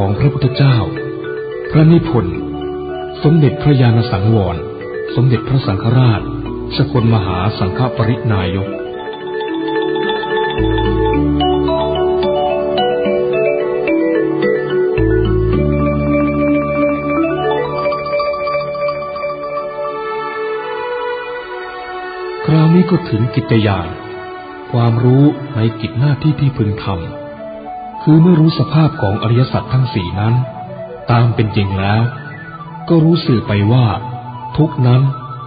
ของพระพุทธเจ้า พระนิพนธ์ สมเด็จพระยาณสังวร สมเด็จพระสังฆราช สกลมหาสังฆปรินายกคราวนี้ก็ถึงกิจยานความรู้ในกิจหน้าที่ที่พึงทำ คือเมื่อรู้สภาพของอริยสัจทั้งสี่นั้น ตามเป็นจริงแล้ว ก็รู้สื่อไปว่า ทุกนั้น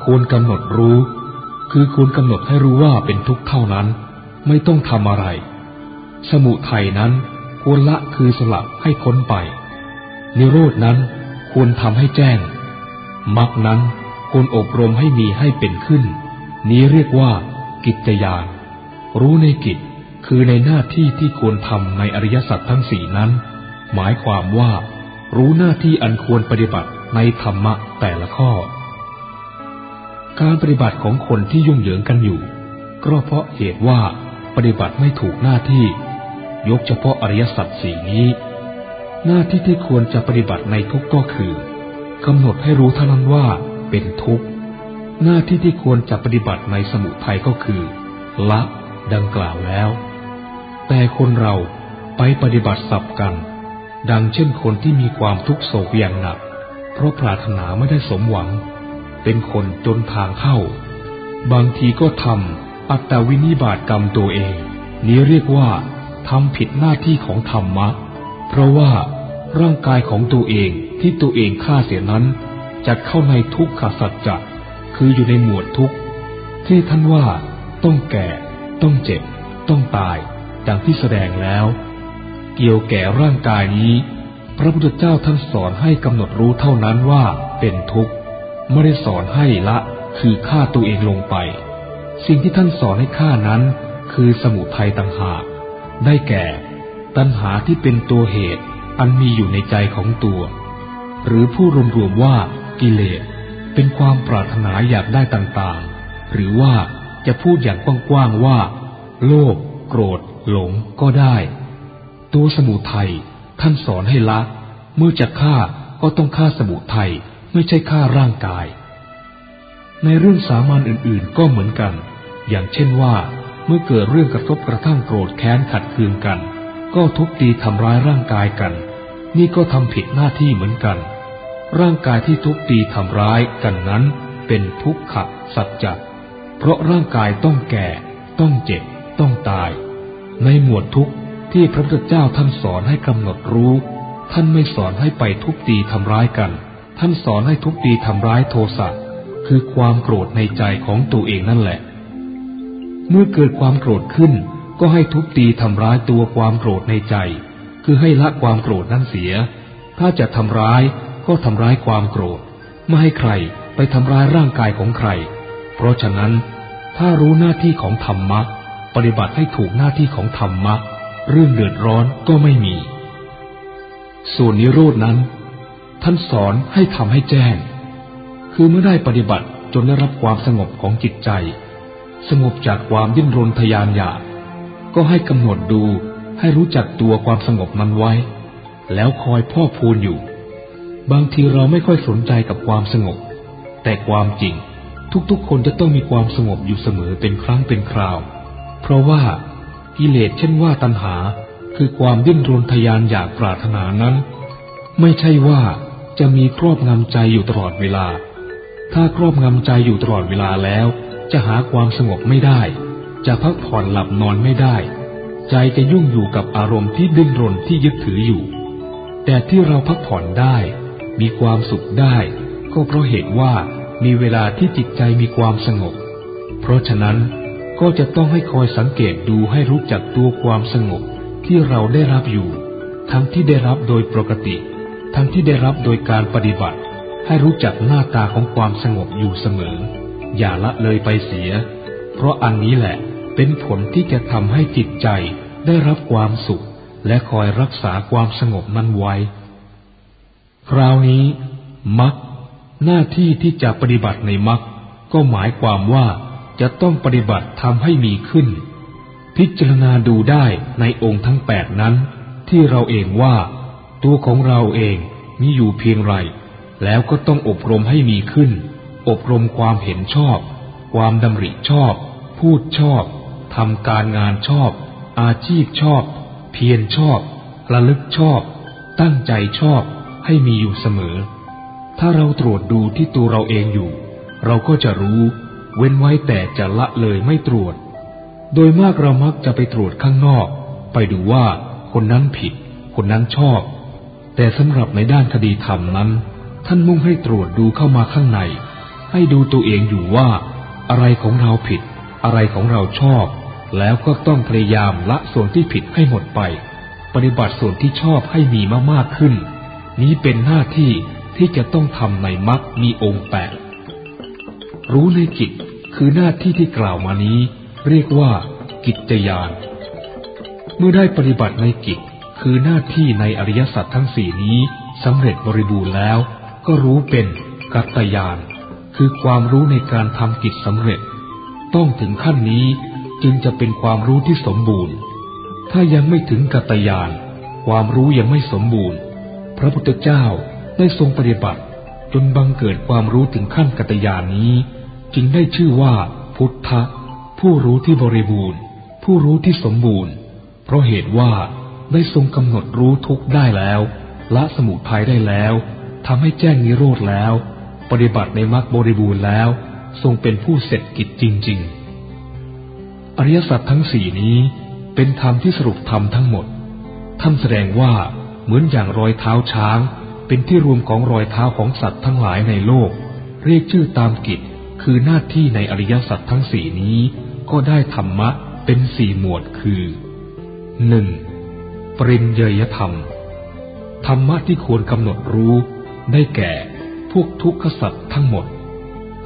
ควรกำหนดรู้ คือควรกำหนดให้รู้ว่าเป็นทุกเท่านั้น ไม่ต้องทำอะไร สมุทัยนั้นควรละคือสลับให้พ้นไป นิโรดนั้นควรทำให้แจ้งมรรคนั้นควรอบรมให้มีให้เป็นขึ้นนี้เรียกว่า กิจยานรู้ในกิจ คือในหน้าที่ที่ควรทำในอริยสัจทั้งสี่นั้น หมายความว่า รู้หน้าที่อันควรปฏิบัติในธรรมะแต่ละข้อ การปฏิบัติของคนที่ยุ่งเหยิงกันอยู่ ก็เพราะเหตุว่าปฏิบัติไม่ถูกหน้าที่ ยกเฉพาะอริยสัจสี่นี้ หน้าที่ที่ควรจะปฏิบัติในทุกก็คือกำหนดให้รู้เท่านั้นว่าเป็นทุกข์ หน้าที่ที่ควรจะปฏิบัติในสมุทัยก็คือ ละดังกล่าวแล้ว แต่คนเราไปปฏิบัติสับกัน ดังเช่นคนที่มีความทุกข์โศกอย่างหนัก เพราะปรารถนาไม่ได้สมหวัง เป็นคนจนทางเข้า บางทีก็ทำอัตวินิบาตกรรมตัวเอง นี้เรียกว่าทำผิดหน้าที่ของธรรมะ เพราะว่าร่างกายของตัวเองที่ตัวเองฆ่าเสียนั้นจะเข้าในทุกขสัจจะคืออยู่ในหมวดทุกข์ที่ท่านว่าต้องแก่ ต้องเจ็บ ต้องตาย ดังที่แสดงแล้ว เกี่ยวแก่ร่างกายนี้ พระพุทธเจ้าท่านสอนให้กำหนดรู้เท่านั้นว่าเป็นทุกข์ ไม่ได้สอนให้ละคือฆ่าตัวเองลงไป สิ่งที่ท่านสอนให้ฆ่านั้น คือสมุทัยต่างหาก ได้แก่ ตัณหาที่เป็นตัวเหตุอันมีอยู่ในใจของตัว หรือผู้รวมๆว่ากิเลสเป็นความปรารถนาอยากได้ต่างๆ หรือว่าจะพูดอย่างกว้างๆว่า โลภโกรธ หลงก็ได้ ตัวสมุทัยท่านสอนให้ละ เมื่อจะฆ่าก็ต้องฆ่าสมุทัยไม่ใช่ฆ่าร่างกาย ในเรื่องสามัญอื่นๆก็เหมือนกัน อย่างเช่นว่า เมื่อเกิดเรื่องกระทบกระทั่งโกรธแค้นขัดเคืองกัน ก็ทุบตีทำร้ายร่างกายกัน นี่ก็ทำผิดหน้าที่เหมือนกัน ร่างกายที่ทุบตีทำร้ายกันนั้น เป็นทุกขสัจจะเพราะร่างกายต้องแก่ ต้องเจ็บ ต้องตาย ในหมวดทุกข์ที่พระพุทธเจ้าท่านสอนให้กำหนดรู้ ท่านไม่สอนให้ไปทุบตีทำร้ายกัน ท่านสอนให้ทุบตีทำร้ายโทสะคือความโกรธในใจของตัวเองนั่นแหละ เมื่อเกิดความโกรธขึ้น ก็ให้ทุบตีทำร้ายตัวความโกรธในใจ คือให้ละความโกรธนั่นเสีย ถ้าจะทำร้ายก็ทำร้ายความโกรธ ไม่ให้ใครไปทำร้ายร่างกายของใคร เพราะฉะนั้น ถ้ารู้หน้าที่ของธรรมะ ปฏิบัติให้ถูกหน้าที่ของธรรมะ เรื่องเดือดร้อนก็ไม่มี ส่วนนิโรดนั้น ท่านสอนให้ทำให้แจ้ง คือเมื่อได้ปฏิบัติจนได้รับความสงบของจิตใจ สงบจากความดิ้นรนทยานอยาก ก็ให้กำหนดดูให้รู้จักตัวความสงบนั้นไว้ แล้วคอยพ่อพูนอยู่ บางทีเราไม่ค่อยสนใจกับความสงบ แต่ความจริงทุกๆคนจะต้องมีความสงบอยู่เสมอเป็นครั้งเป็นคราว เพราะว่ากิเลสเช่นว่าตัณหาคือความดิ้นรนทยานอยากปรารถนานั้น ไม่ใช่ว่าจะมีครอบงำใจอยู่ตลอดเวลา ถ้าครอบงำใจอยู่ตลอดเวลาแล้ว จะหาความสงบไม่ได้ จะพักผ่อนหลับนอนไม่ได้ ใจจะยุ่งอยู่กับอารมณ์ที่ดิ้นรนที่ยึดถืออยู่ แต่ที่เราพักผ่อนได้ มีความสุขได้ ก็เพราะเหตุว่ามีเวลาที่จิตใจมีความสงบ เพราะฉะนั้น ก็จะต้องให้คอยสังเกตดูให้รู้จักตัวความสงบที่เราได้รับอยู่ ทั้งที่ได้รับโดยปกติ ทั้งที่ได้รับโดยการปฏิบัติ ให้รู้จักหน้าตาของความสงบอยู่เสมอ อย่าละเลยไปเสีย เพราะอันนี้แหละเป็นผลที่จะทำให้จิตใจได้รับความสุข และคอยรักษาความสงบนั้นไว้ คราวนี้มักหน้าที่ที่จะปฏิบัติในมักก็หมายความว่า จะต้องปฏิบัติทำให้มีขึ้น พิจารณาดูได้ในองค์ทั้งแปดนั้น ที่เราเองว่า ตัวของเราเองมีอยู่เพียงไร แล้วก็ต้องอบรมให้มีขึ้น อบรมความเห็นชอบ ความดำริชอบ พูดชอบทำการงานชอบ อาชีพชอบ เพียรชอบ ระลึกชอบ ตั้งใจชอบให้มีอยู่เสมอ ถ้าเราตรวจดูที่ตัวเราเองอยู่ เราก็จะรู้ เว้นไว้แต่จะละเลยไม่ตรวจ โดยมากเรามักจะไปตรวจข้างนอก ไปดูว่าคนนั้นผิด คนนั้นชอบ แต่สำหรับในด้านคดีธรรมนั้น ท่านมุ่งให้ตรวจดูเข้ามาข้างใน ให้ดูตัวเองอยู่ว่า อะไรของเราผิด อะไรของเราชอบ แล้วก็ต้องพยายามละส่วนที่ผิดให้หมดไป ปฏิบัติส่วนที่ชอบให้มีมากๆขึ้น นี้เป็นหน้าที่ที่จะต้องทำในมรรคมีองค์แปด รู้ในจิตคือหน้าที่ที่กล่าวมานี้ เรียกว่า กิจยาน เมื่อได้ปฏิบัติในกิจคือหน้าที่ในอริยสัจทั้งสี่นี้สำเร็จบริบูรณ์แล้ว ก็รู้เป็นกัตยาน คือความรู้ในการทำกิจสำเร็จ ต้องถึงขั้นนี้จึงจะเป็นความรู้ที่สมบูรณ์ ถ้ายังไม่ถึงกัตยาน ความรู้ยังไม่สมบูรณ์ พระพุทธเจ้าได้ทรงปฏิบัติจนบังเกิดความรู้ถึงขั้นกัตยานนี้ จึงได้ชื่อว่า พุทธะ ผู้รู้ที่บริบูรณ์ ผู้รู้ที่สมบูรณ์ เพราะเหตุว่าได้ทรงกำหนดรู้ทุกได้แล้วละสมุทัยได้แล้วทำให้แจ้งนิโรธแล้ว ปฏิบัติในมรรคบริบูรณ์แล้ว ทรงเป็นผู้เสร็จกิจจริง ๆ อริยสัจทั้งสี่นี้เป็นธรรมที่สรุปธรรมทั้งหมดท่านแสดงว่าเหมือนอย่างรอยเท้าช้าง เป็นที่รวมของรอยเท้าของสัตว์ทั้งหลายในโลก เรียกชื่อตามกิจ คือหน้าที่ในอริยสัจทั้งสี่นี้ ก็ได้ธรรมะเป็นสี่หมวดคือหนึ่งปริญเยยธรรม ธรรมะที่ควรกำหนดรู้ ได้แก่พวกทุกขสัตว์ทั้งหมด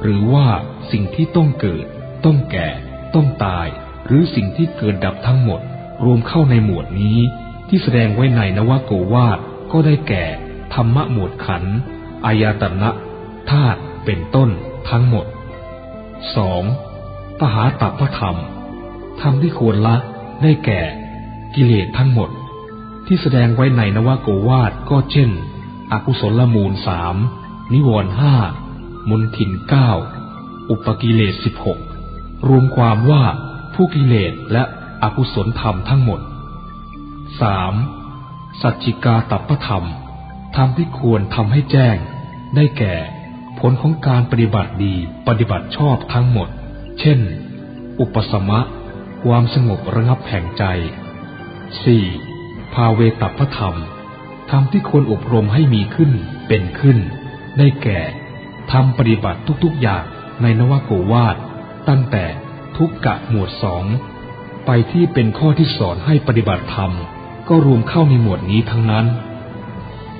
หรือว่าสิ่งที่ต้องเกิด ต้องแก่ ต้องตาย หรือสิ่งที่เกิดดับทั้งหมด รวมเข้าในหมวดนี้ ที่แสดงไว้ในนวโกวาทก็ได้แก่ ธรรมะหมวดขันอายตนะธาตุเป็นต้นทั้งหมด 2. ปหาตัพธรรมธรรมที่ควรละได้แก่ กิเลสทั้งหมด ที่แสดงไว้ในนวโกวาทก็เช่น อกุศลมูลสามนิวรห้ามุนถินเก้าอุปกิเลสสิบหกรวมความว่าผู้กิเลสและอกุศลธรรมทั้งหมดสามสัจจิกาตัปธรรมธรรมที่ควรทำให้แจ้ง ได้แก่ ผลของการปฏิบัติดีปฏิบัติชอบทั้งหมด เช่น อุปสมะ ความสงบระงับแห่งใจสี่ภาเวตัพธรรม ธรรมที่ควรอบรมให้มีขึ้นเป็นขึ้น ได้แก่ทำปฏิบัติทุกๆอย่างในนวโกวาท ตั้งแต่ทุกกะหมวดสอง ไปที่เป็นข้อที่สอนให้ปฏิบัติธรรม ก็รวมเข้าในหมวดนี้ทั้งนั้น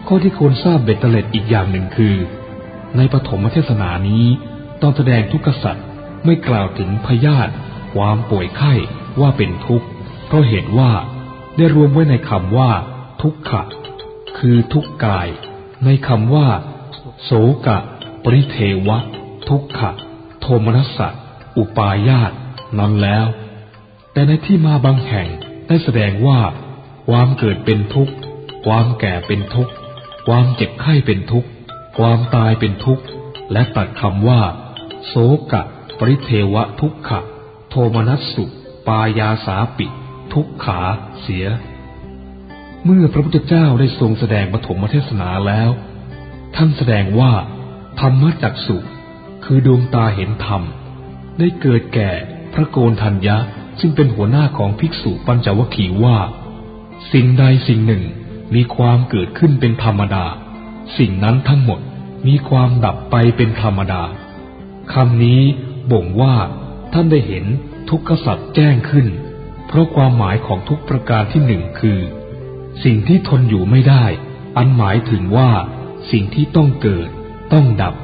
ข้อที่ควรทราบเบ็ดเตล็ดอีกอย่างหนึ่งคือ ในปฐมเทศนานี้ตอนแสดงทุกขสัตว์ไม่กล่าวถึงพยาธิความป่วยไข้ว่าเป็นทุกข์ เพราะเหตุว่าได้รวมไว้ในคำว่า ทุกขะ คือทุกกาย ในคำว่า โสกะ ปริเทวะ ทุกขะ โทมนัสสะอุปายาตนั้นแล้ว แต่ในที่มาบางแห่งได้แสดงว่า ความเกิดเป็นทุกข์ ความแก่เป็นทุกข์ ความเจ็บไข้เป็นทุกข์ ความตายเป็นทุกข์และตัดคำว่า โสกะ ปริเทวะทุกขะ โทมนัสสุ ปายาสาปิ ทุกขาเสีย เมื่อพระพุทธเจ้าได้ทรงแสดงปฐมเทศนาแล้ว ท่านแสดงว่า ธรรมจักสุคือดวงตาเห็นธรรม ได้เกิดแก่พระโกนทัญญะซึ่งเป็นหัวหน้าของภิกษุปัญจวคีว่า สิ่งใดสิ่งหนึ่งมีความเกิดขึ้นเป็นธรรมดา สิ่งนั้นทั้งหมดมีความดับไปเป็นธรรมดาคำนี้บ่งว่าท่านได้เห็นทุกขสัตว์แจ้งขึ้น เพราะความหมายของทุกประการที่หนึ่งคือ สิ่งที่ทนอยู่ไม่ได้ อันหมายถึงว่า สิ่งที่ต้องเกิด ต้องดับ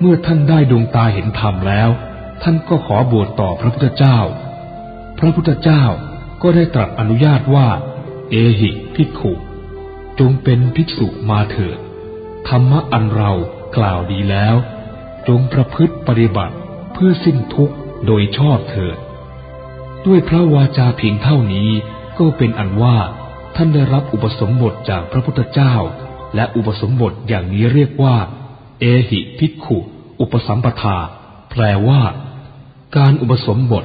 เมื่อท่านได้ดวงตาเห็นธรรมแล้ว ท่านก็ขอบวชต่อพระพุทธเจ้า พระพุทธเจ้าก็ได้ตรัสอนุญาตว่า เอหิภิกขุ จงเป็นภิกษุมาเถิด ธรรมะอันเรากล่าวดีแล้ว จงประพฤติปฏิบัติเพื่อสิ้นทุกข์โดยชอบเถิด ด้วยพระวาจาเพียงเท่านี้ก็เป็นอันว่าท่านได้รับอุปสมบทจากพระพุทธเจ้า และอุปสมบทอย่างนี้เรียกว่า เอหิภิกขุ อุปสัมปทา แปลว่า การอุปสมบท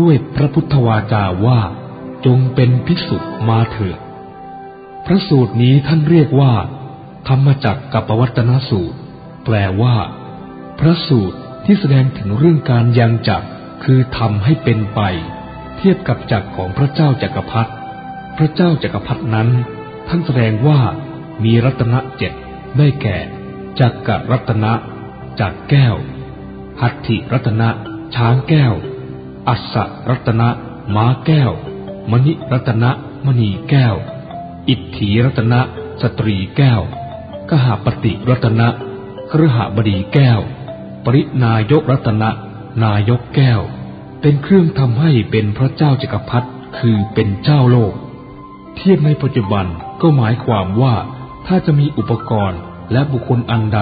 ด้วยพระพุทธวาจาว่า จงเป็นภิกษุมาเถิดพระสูตรนี้ท่านเรียกว่า ธรรมจักกับปวัตนสูตร แปลว่า พระสูตรที่แสดงถึงเรื่องการยังจักคือทำให้เป็นไป เทียบกับจักของพระเจ้าจักรพรรดิพระเจ้าจักรพรรดินั้น ท่านแสดงว่ามีรัตนะเจ็ดได้แก่จักกรรัตนะจากแก้ว หัตถิรัตนะช้างแก้ว อัศรัตนะม้าแก้ว มณิรัตนะมณีแก้ว อิทธิรัตนะสตรีแก้ว กหาปฏิรัตนะครหบดีแก้ว ปรินายกรัตนะ นายกแก้ว เป็นเครื่องทำให้เป็นพระเจ้าจักรพรรดิคือเป็นเจ้าโลก เทียบในปัจจุบันก็หมายความว่าถ้าจะมีอุปกรณ์และบุคคลอันใด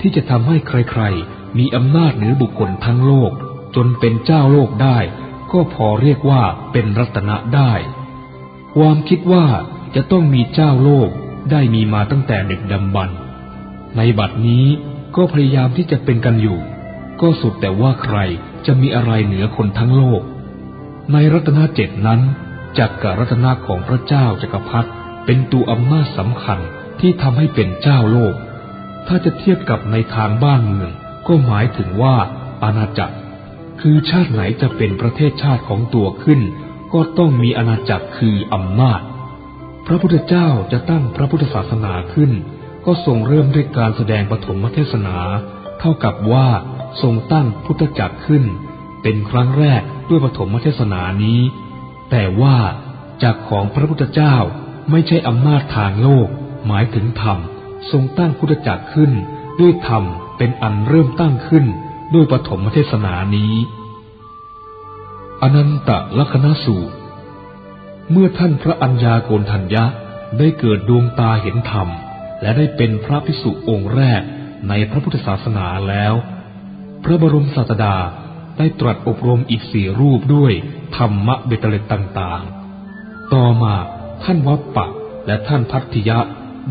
ที่จะทำให้ใครๆ มีอำนาจเหนือบุคคลทั้งโลก จนเป็นเจ้าโลกได้ ก็พอเรียกว่าเป็นรัตนะได้ ความคิดว่าจะต้องมีเจ้าโลก ได้มีมาตั้งแต่เด็กดำบรรในบัดนี้ก็พยายามที่จะเป็นกันอยู่ ก็สุดแต่ว่าใครจะมีอะไรเหนือคนทั้งโลก ในรัตนเจ็ดนั้นจักกรรัตนาของพระเจ้าจักรพรรดิเป็นตัวอำนาจสำคัญที่ทำให้เป็นเจ้าโลก ถ้าจะเทียบกับในทางบ้านเมือง ก็หมายถึงว่าอาณาจักร คือชาติไหนจะเป็นประเทศชาติของตัวขึ้น ก็ต้องมีอาณาจักรคืออำนาจ พระพุทธเจ้าจะตั้งพระพุทธศาสนาขึ้น ก็ทรงเริ่มด้วยการแสดงปฐมเทศนา เท่ากับว่าทรงตั้งพุทธจักรขึ้น เป็นครั้งแรกด้วยปฐมเทศนานี้ แต่ว่าจักรของพระพุทธเจ้าไม่ใช่อำนาจทางโลก หมายถึงธรรม ทรงตั้งพุทธจักรขึ้น ด้วยธรรมเป็นอันเริ่มตั้งขึ้น ด้วยปฐมเทศนานี้ อนันตลักษณสูตร เมื่อท่านพระัญญาโกณทัญญะได้เกิดดวงตาเห็นธรรม และได้เป็นพระภิกษุองค์แรกในพระพุทธศาสนาแล้ว พระบรมศาสดาได้ตรัสอบรมอีกสี่รูปด้วยธรรมะเบตเลตต่างๆ ต่อมาท่านวัปปะและท่านพัทธิยะ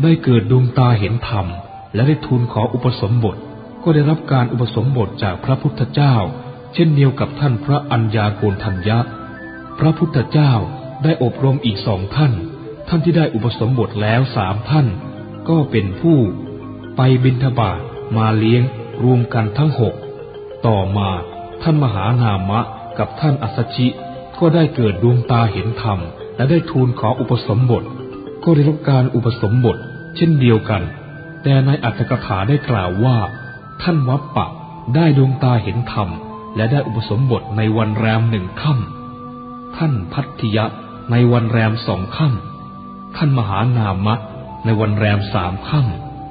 ได้เกิดดวงตาเห็นธรรม และได้ทูลขออุปสมบท ก็ได้รับการอุปสมบทจากพระพุทธเจ้า เช่นเดียวกับท่านพระัญญาโกณทัญญะ พระพุทธเจ้า ได้อบรมอีกสองท่าน ท่านที่ได้อุปสมบทแล้วสามท่าน ก็เป็นผู้ ไปบิณฑบาตมาเลี้ยงรวมกันทั้งหก ต่อมาท่านมหานามะกับท่านอัสชิ ก็ได้เกิดดวงตาเห็นธรรม และได้ทูลขออุปสมบท ก็ได้รับการอุปสมบท เช่นเดียวกัน แต่ในอัตถกถาได้กล่าวว่า ท่านวัปปะได้ดวงตาเห็นธรรม และได้อุปสมบทในวันแรมหนึ่งค่ำท่านพัทธิยะ ในวันแรมสองค่ำท่านมหานามะ ในวันแรมสามค่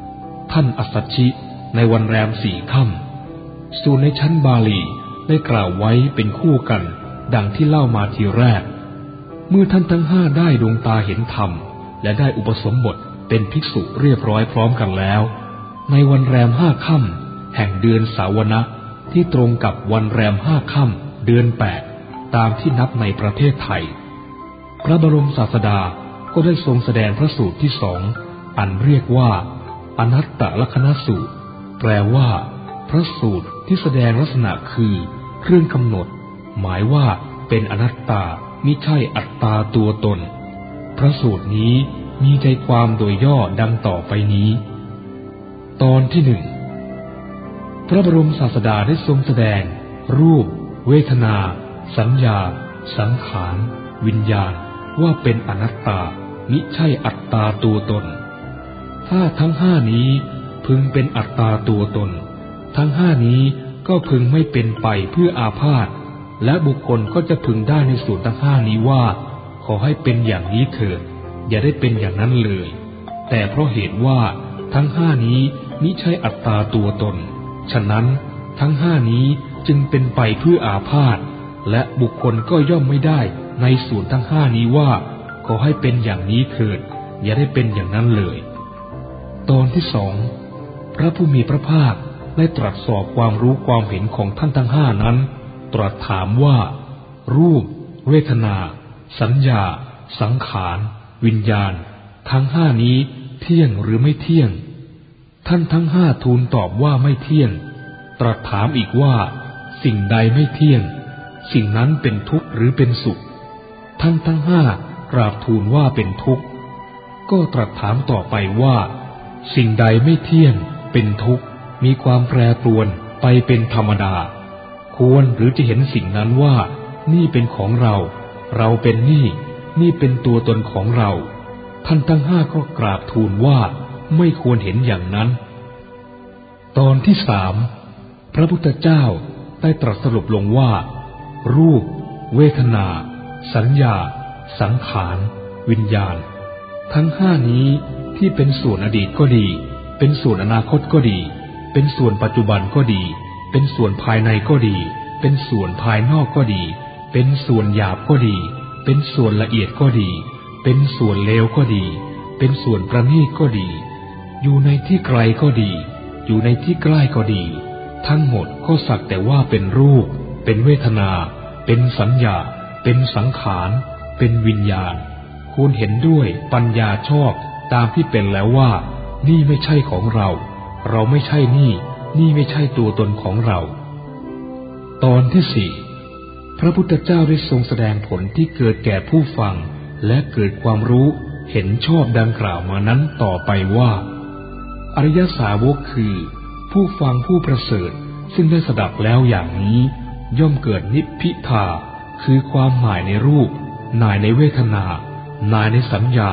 ำท่านอัสชิ ในวันแรมสี่ค่ำส่วนในชั้นบาลีได้กล่าวไว้เป็นคู่กัน ดังที่เล่ามาทีแรก เมื่อท่านทั้งห้าได้ดวงตาเห็นธรรม และได้อุปสมบทเป็นภิกษุเรียบร้อยพร้อมกันแล้ว ในวันแรมห้าค่ำแห่งเดือนสาวนะที่ตรงกับวันแรมห้าค่ำเดือนแปดตามที่นับในประเทศไทย พระบรมศาสดาก็ได้ทรงแสดงพระสูตรที่สอง อันเรียกว่า อนัตตลักษณสูตร แปลว่า พระสูตรที่แสดงลักษณะคือ เครื่องกำหนด หมายว่าเป็นอนัตตามิใช่อัตตาตัวตน พระสูตรนี้มีใจความโดยย่อดังต่อไปนี้ ตอนที่หนึ่งพระบรมศาสดาได้ทรงแสดง รูป เวทนา สัญญา สังขาร วิญญาณ ว่าเป็นอนัตตามิใช่อัตตาตัวตน ถ้าทั้งห้านี้พึงเป็นอัตตาตัวตน ทั้งห้านี้ก็พึงไม่เป็นไปเพื่ออาพาธและบุคคลก็จะพึงได้ในส่วนทั้งห้านี้ว่า ขอให้เป็นอย่างนี้เถิด อย่าได้เป็นอย่างนั้นเลย แต่เพราะเหตุว่าทั้งห้านี้มิใช่อัตตาตัวตน ฉะนั้นทั้งห้านี้จึงเป็นไปเพื่ออาพาธและบุคคลก็ย่อมไม่ได้ ในส่วนทั้งห้านี้ว่า ขอให้เป็นอย่างนี้เถิด อย่าได้เป็นอย่างนั้นเลย ตอนที่สองพระผู้มีพระภาคได้ตรัสสอบความรู้ความเห็นของท่านทั้งห้านั้น ตรัสถามว่า รูป เวทนา สัญญา สังขาร วิญญาณ ทั้งห้านี้เที่ยงหรือไม่เที่ยง ท่านทั้งห้าทูลตอบว่าไม่เที่ยง ตรัสถามอีกว่า สิ่งใดไม่เที่ยง สิ่งนั้นเป็นทุกข์หรือเป็นสุข ท่านทั้งห้ากราบทูลว่าเป็นทุกข์ ก็ตรัสถามต่อไปว่า สิ่งใดไม่เที่ยง เป็นทุกข์ มีความแปรปรวนไปเป็นธรรมดา ควรหรือจะเห็นสิ่งนั้นว่า นี่เป็นของเรา เราเป็นนี่ นี่เป็นตัวตนของเรา ท่านทั้งห้าก็กราบทูลว่าไม่ควรเห็นอย่างนั้น ตอนที่สามพระพุทธเจ้าได้ตรัสสรุปลงว่า รูป เวทนา สัญญา สังขาร วิญญาณ ทั้งห้านี้ที่เป็นส่วนอดีตก็ดี เป็นส่วนอนาคตก็ดี เป็นส่วนปัจจุบันก็ดี เป็นส่วนภายในก็ดี เป็นส่วนภายนอกก็ดี เป็นส่วนหยาบก็ดี เป็นส่วนละเอียดก็ดี เป็นส่วนเลวก็ดี เป็นส่วนประณีตก็ดี อยู่ในที่ไกลก็ดี อยู่ในที่ใกล้ก็ดี ทั้งหมดก็สักแต่ว่าเป็นรูป เป็นเวทนา เป็นสัญญา เป็นสังขาร เป็นวิญญาณควรเห็นด้วยปัญญาชอบตามที่เป็นแล้วว่า นี่ไม่ใช่ของเรา เราไม่ใช่นี่ นี่ไม่ใช่ตัวตนของเรา ตอนที่สี่พระพุทธเจ้าได้ทรงแสดงผลที่เกิดแก่ผู้ฟัง และเกิดความรู้เห็นชอบดังกล่าวมานั้นต่อไปว่า อริยสาวกคือ ผู้ฟังผู้ประเสริฐซึ่งได้สดับแล้วอย่างนี้ ย่อมเกิดนิพพิทา คือความหมายในรูป หน่ายในเวทนานายในสัญญา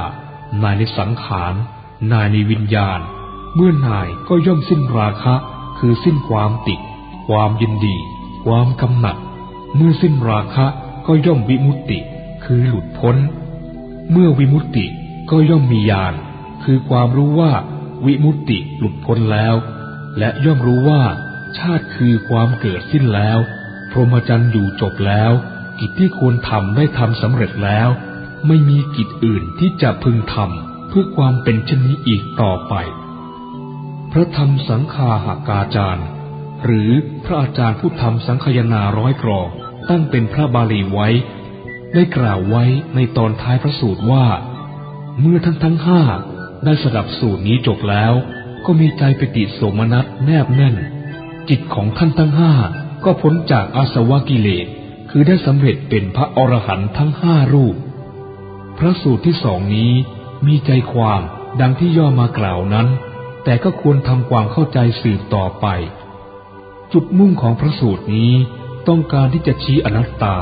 นายในสังขารนายในวิญญาณ เมื่อนายก็ย่อมสิ้นราคะ คือสิ้นความติด ความยินดี ความกำหนัด เมื่อสิ้นราคะก็ย่อมวิมุตติ คือหลุดพ้น เมื่อวิมุตติก็ย่อมมีญาณ คือความรู้ว่าวิมุตติหลุดพ้นแล้ว และย่อมรู้ว่าชาติคือความเกิดสิ้นแล้ว พรหมจรรย์อยู่จบแล้ว กิจที่ควรทำได้ทำสำเร็จแล้ว ไม่มีกิจอื่นที่จะพึงทำเพื่อความเป็นเช่นนี้อีกต่อไป พระธรรมสังฆาหากาจารย์ หรือพระอาจารย์ผู้ทำสังคยนาร้อยกรอตั้งเป็นพระบาลีไว้ ได้กล่าวไว้ในตอนท้ายพระสูตรว่า เมื่อท่านทั้งห้าได้สดับสูตรนี้จบแล้ว ก็มีใจปฏิโสมนัสแนบแน่น จิตของท่านทั้งห้าก็พ้นจากอาสวะกิเลส คือได้สำเร็จเป็นพระอรหันต์ทั้งห้ารูป พระสูตรที่สองนี้มีใจความดังที่ย่อมากล่าวนั้น แต่ก็ควรทำความเข้าใจสืบต่อไป จุดมุ่งของพระสูตรนี้ต้องการที่จะชี้อนัตตา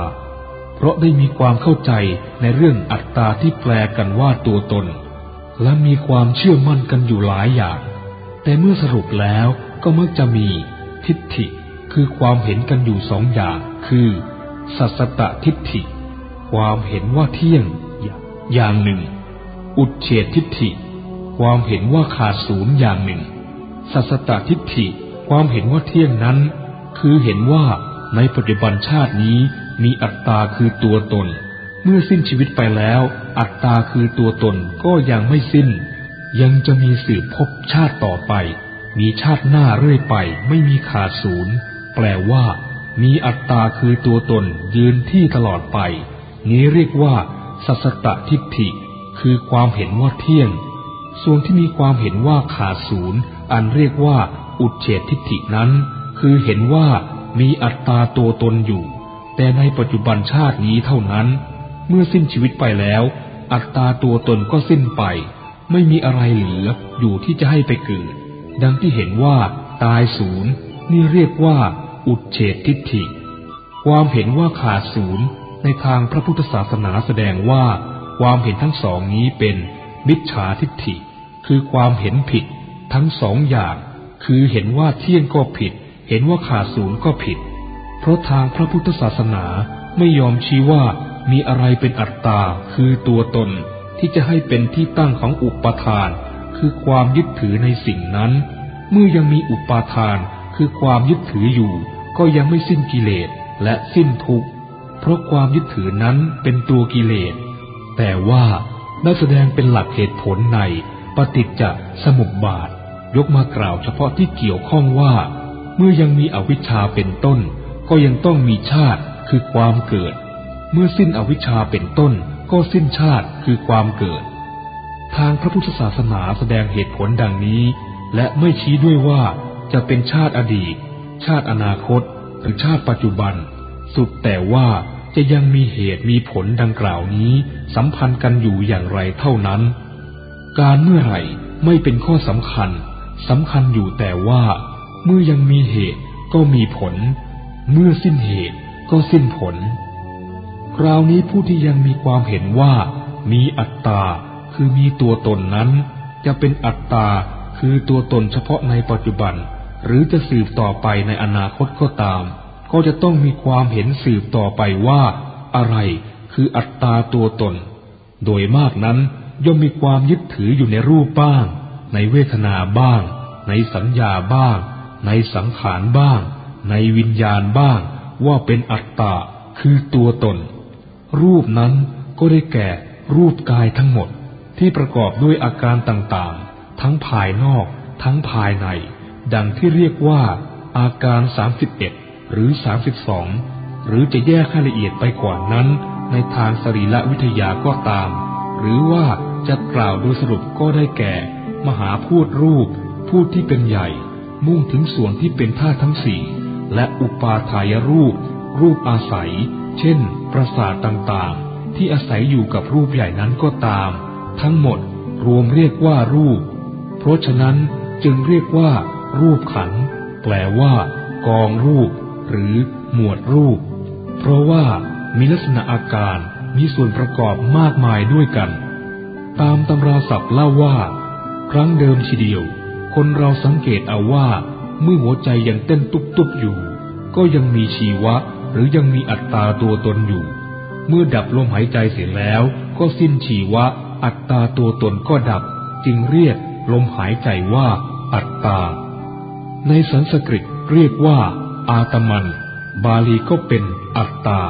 เพราะได้มีความเข้าใจในเรื่องอัตตาที่แปลกันว่าตัวตน และมีความเชื่อมั่นกันอยู่หลายอย่าง แต่เมื่อสรุปแล้วก็มักจะมีทิฏฐิคือความเห็นกันอยู่สองอย่าง คือ สัสตทิฏฐิ ความเห็นว่าเที่ยงอย่างหนึ่ง อุดเฉดทิฏฐิ ความเห็นว่าขาดศูนย์อย่างหนึ่ง สัสตตทิฏฐิ ความเห็นว่าเที่ยงนั้น คือเห็นว่าในปัจจุบันชาตินี้มีอัตตาคือตัวตน เมื่อสิ้นชีวิตไปแล้ว อัตตาคือตัวตนก็ยังไม่สิ้น ยังจะมีสืบพบชาติต่อไป มีชาติหน้าเรื่อยไปไม่มีขาดศูนย์ แปลว่า มีอัตตาคือตัวตนยืนที่ตลอดไป นี้เรียกว่า สัสตทิฏฐิ คือความเห็นว่าเที่ยง ส่วนที่มีความเห็นว่าขาดศูนย์ อันเรียกว่า อุดเฉดทิฏฐินั้น คือเห็นว่ามีอัตตาตัวตนอยู่ แต่ในปัจจุบันชาตินี้เท่านั้น เมื่อสิ้นชีวิตไปแล้ว อัตตาตัวตนก็สิ้นไป ไม่มีอะไรเหลืออยู่ที่จะให้ไปเกิด ดังที่เห็นว่า ตายศูนย์ นี่เรียกว่า อุดเฉดทิฏฐิ ความเห็นว่าขาดศูนย์ในทางพระพุทธศาสนาแสดงว่า ความเห็นทั้งสองนี้เป็นมิจฉาทิฏฐิ คือความเห็นผิด ทั้งสองอย่าง คือเห็นว่าเที่ยงก็ผิด เห็นว่าขาดศูนย์ก็ผิด เพราะทางพระพุทธศาสนาไม่ยอมชี้ว่ามีอะไรเป็นอัตตาคือตัวตนที่จะให้เป็นที่ตั้งของอุปทาน คือความยึดถือในสิ่งนั้น เมื่อยังมีอุปาทาน คือความยึดถืออยู่ก็ยังไม่สิ้นกิเลสและสิ้นทุกข์ เพราะความยึดถือนั้นเป็นตัวกิเลส แต่ว่าได้แสดงเป็นหลักเหตุผลในปฏิจจสมุปบาท ยกมากล่าวเฉพาะที่เกี่ยวข้องว่า เมื่อยังมีอวิชชาเป็นต้น ก็ยังต้องมีชาติคือความเกิด เมื่อสิ้นอวิชชาเป็นต้น ก็สิ้นชาติคือความเกิด ทางพระพุทธศาสนาแสดงเหตุผลดังนี้ และไม่ชี้ด้วยว่า จะเป็นชาติอดีต ชาติอนาคต หรือชาติปัจจุบัน สุดแต่ว่าจะยังมีเหตุมีผลดังกล่าวนี้สัมพันธ์กันอยู่อย่างไรเท่านั้น การเมื่อไหร่ไม่เป็นข้อสำคัญสำคัญอยู่แต่ว่า เมื่อยังมีเหตุก็มีผล เมื่อสิ้นเหตุก็สิ้นผล คราวนี้ผู้ที่ยังมีความเห็นว่ามีอัตตาคือมีตัวตนนั้น จะเป็นอัตตาคือตัวตนเฉพาะในปัจจุบัน หรือจะสืบต่อไปในอนาคตก็ตาม ก็จะต้องมีความเห็นสืบต่อไปว่า อะไรคืออัตตาตัวตน โดยมากนั้นย่อมมีความยึดถืออยู่ในรูปบ้าง ในเวทนาบ้าง ในสัญญาบ้าง ในสังขารบ้าง ในวิญญาณบ้าง ว่าเป็นอัตตาคือตัวตน รูปนั้นก็ได้แก่รูปกายทั้งหมดที่ประกอบด้วยอาการต่างๆ ทั้งภายนอก ทั้งภายใน ดังที่เรียกว่า อาการ 31 หรือ 32 หรือจะแยกให้ละเอียดไปกว่านั้น ในทางสรีระวิทยาก็ตาม หรือว่าจะกล่าวโดยสรุปก็ได้แก่ มหาพูดรูป พูดที่เป็นใหญ่ มุ่งถึงส่วนที่เป็นธาตุทั้งสี่และอุปาทายรูป รูปอาศัย เช่น ประสาทต่างๆ ที่อาศัยอยู่กับรูปใหญ่นั้นก็ตาม ทั้งหมดรวมเรียกว่ารูป เพราะฉะนั้นจึงเรียกว่า รูปขัน แปลว่า กองรูป หรือ หมวดรูป เพราะว่ามีลักษณะอาการมีส่วนประกอบมากมายด้วยกัน ตามตำราศัพท์เล่าว่า ครั้งเดิมทีเดียว คนเราสังเกตเอาว่า เมื่อหัวใจยังเต้นตุบๆอยู่ ก็ยังมีชีวะ หรือยังมีอัตตาตัวตนอยู่ เมื่อดับลมหายใจเสร็จแล้ว ก็สิ้นชีวะ อัตตาตัวตนก็ดับ จึงเรียกลมหายใจว่า อัตตา ในสันสกฤตเรียกว่า อาตมัน บาลีก็เป็นอัตตา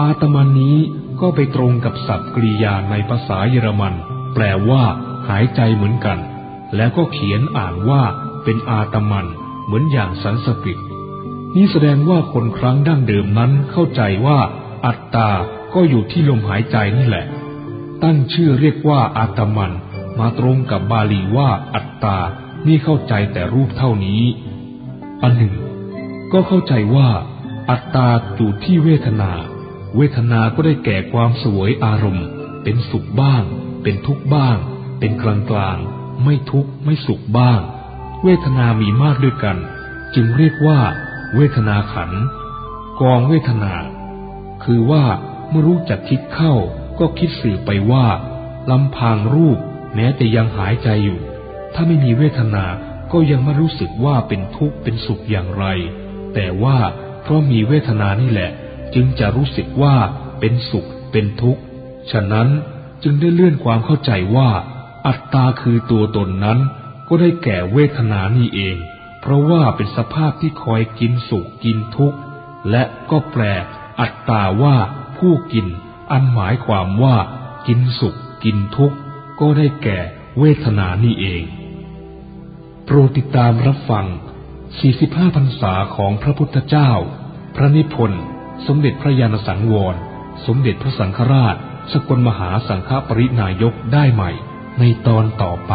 อาตมันนี้ก็ไปตรงกับศัพท์กริยาในภาษาเยอรมัน แปลว่า หายใจเหมือนกัน แล้วก็เขียนอ่านว่า เป็นอาตมันเหมือนอย่างสันสกฤตนี่แสดงว่าคนครั้งดั้งเดิมนั้นเข้าใจว่า อัตตา ก็อยู่ที่ลมหายใจนี่แหละ ตั้งชื่อเรียกว่าอาตมัน มาตรงกับบาลีว่าอัตตา นี่เข้าใจแต่รูปเท่านี้ อันหนึ่ง ก็เข้าใจว่า อัตตาอยู่ที่เวทนา เวทนาก็ได้แก่ความสวยอารมณ์ เป็นสุขบ้าง เป็นทุกข์บ้าง เป็นกลางกลางไม่ทุกข์ไม่สุขบ้าง เวทนามีมากด้วยกัน จึงเรียกว่า เวทนาขัน กองเวทนา คือว่าเมื่อรู้จักคิดเข้าก็คิดสื่อไปว่าลำพังรูปแม้แต่ยังหายใจอยู่ ถ้าไม่มีเวทนาก็ยังไม่รู้สึกว่าเป็นทุกข์เป็นสุขอย่างไร แต่ว่าเพราะมีเวทนานี่แหละ จึงจะรู้สึกว่าเป็นสุขเป็นทุกข์ ฉะนั้นจึงได้เลื่อนความเข้าใจว่า อัตตาคือตัวตนนั้น ก็ได้แก่เวทนานี่เอง เพราะว่าเป็นสภาพที่คอยกินสุขกินทุกข์ และก็แปล อัตตาว่าผู้กิน อันหมายความว่า กินสุขกินทุกข์ ก็ได้แก่เวทนานี่เอง โปรดติดตามรับฟัง 45 พรรษาของพระพุทธเจ้า พระนิพนธ์ สมเด็จพระยาณสังวร สมเด็จพระสังฆราช สกลมหาสังฆปรินายกได้ใหม่ ในตอนต่อไป